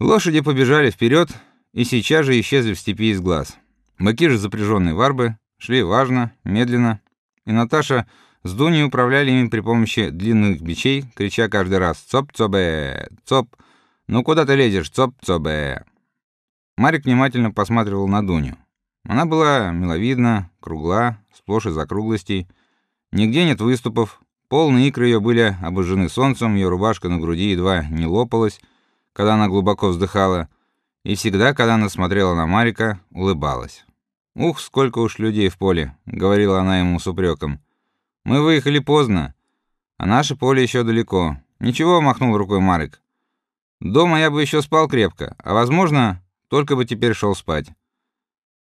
Лошади побежали вперед и сейчас же исчезли в степи из глаз. Быки же запряженные в арбы шли важно, медленно, и Наташа с Дуней управляли ими при помощи длинных бичей, крича каждый раз «Цоп-цобе! Цоп! Ну куда ты лезешь? Цоп-цобе!» Марик внимательно посматривал на Дуню. Она была миловидна, кругла, сплошь из округлостей. Нигде нет выступов. Полные икры ее были обожжены солнцем, ее рубашка на груди едва не лопалась, когда она глубоко вздыхала, и всегда, когда она смотрела на Марика, улыбалась. «Ух, сколько уж людей в поле», — говорила она ему с упреком. «Мы выехали поздно, а наше поле еще далеко». «Ничего», — махнул рукой Марик. «Дома я бы еще спал крепко, а, возможно, только бы теперь шел спать».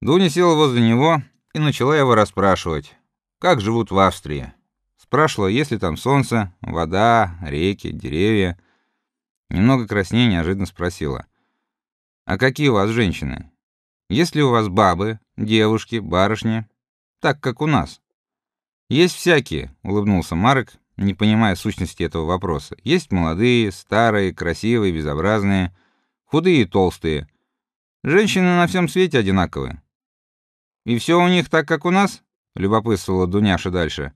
Дуня села возле него и начала его расспрашивать, как живут в Австрии. Спрашивала, есть ли там солнце, вода, реки, деревья. Немного краснее неожиданно спросила: "А какие у вас женщины? Есть ли у вас бабы, девушки, барышни, так как у нас?" "Есть всякие", улыбнулся Марк, не понимая сущности этого вопроса. "Есть молодые, старые, красивые, безобразные, худые и толстые. Женщины на всем свете одинаковые. И все у них так, как у нас?" любопытствовала Дуняша дальше.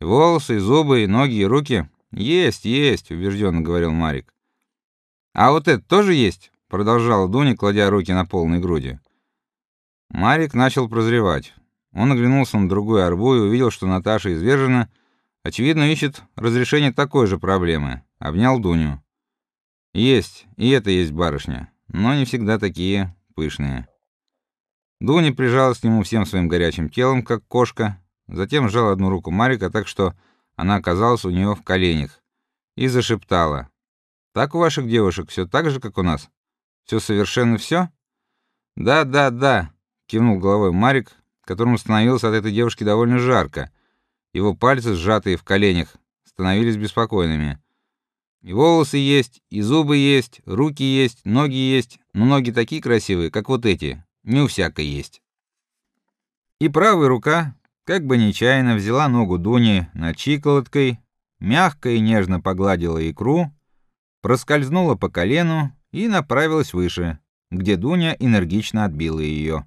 "И волосы, и зубы, и ноги, и руки есть, есть", убежденно говорил Марик. А вот это тоже есть, продолжала Дуня, кладя руки на полные груди. Марик начал прозревать. Он оглянулся на другую арбу и увидел, что Наташа извержена, очевидно, ищет разрешение такой же проблемы. Обнял Дуню. Есть, и это есть барышня, но не всегда такие пышные. Дуня прижалась к нему всем своим горячим телом, как кошка, затем сжала одну руку Марика так, что она оказалась у нее в коленях, и зашептала: так у ваших девушек все так же, как у нас? Все совершенно все? Да, да, да, кивнул головой Марик, которому становилось от этой девушки довольно жарко. Его пальцы, сжатые в коленях, становились беспокойными. И волосы есть, и зубы есть, руки есть, ноги есть, но ноги такие красивые, как вот эти. Не у всякой есть. И правая рука, как бы нечаянно взяла ногу Дуни над щиколоткой, мягко и нежно погладила икру, проскользнула по колену и направилась выше, где Дуня энергично отбила ее.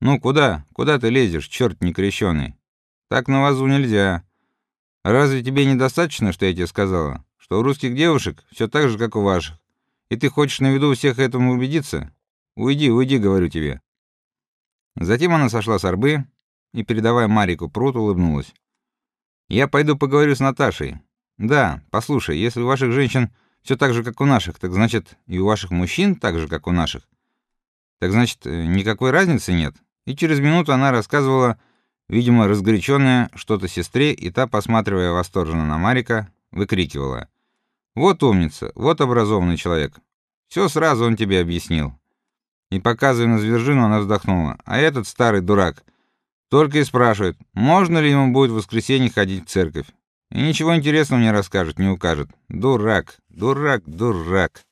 Ну куда? Куда ты лезешь, черт некрещеный? Так на вазу нельзя. Разве тебе недостаточно, что я тебе сказала, что у русских девушек все так же, как у ваших? И ты хочешь на виду всех этому убедиться? Уйди, уйди, говорю тебе. Затем она сошла с арбы и, передавая Марику прут, улыбнулась. Я пойду поговорю с Наташей. Да, послушай, если у ваших женщин все так же, как у наших. Так значит, и у ваших мужчин так же, как у наших. Так значит, э, никакой разницы нет. И через минуту она рассказывала, видимо, разгоряченная, что-то сестре, и та, посматривая восторженно на Марика, выкрикивала: "Вот умница, вот образованный человек. Все сразу он тебе объяснил". И показывая на Звержину, она вздохнула: "А этот старый дурак только и спрашивает, можно ли ему будет в воскресенье ходить в церковь. И ничего интересного не расскажет, не укажет. Дурак, дурак, дурак.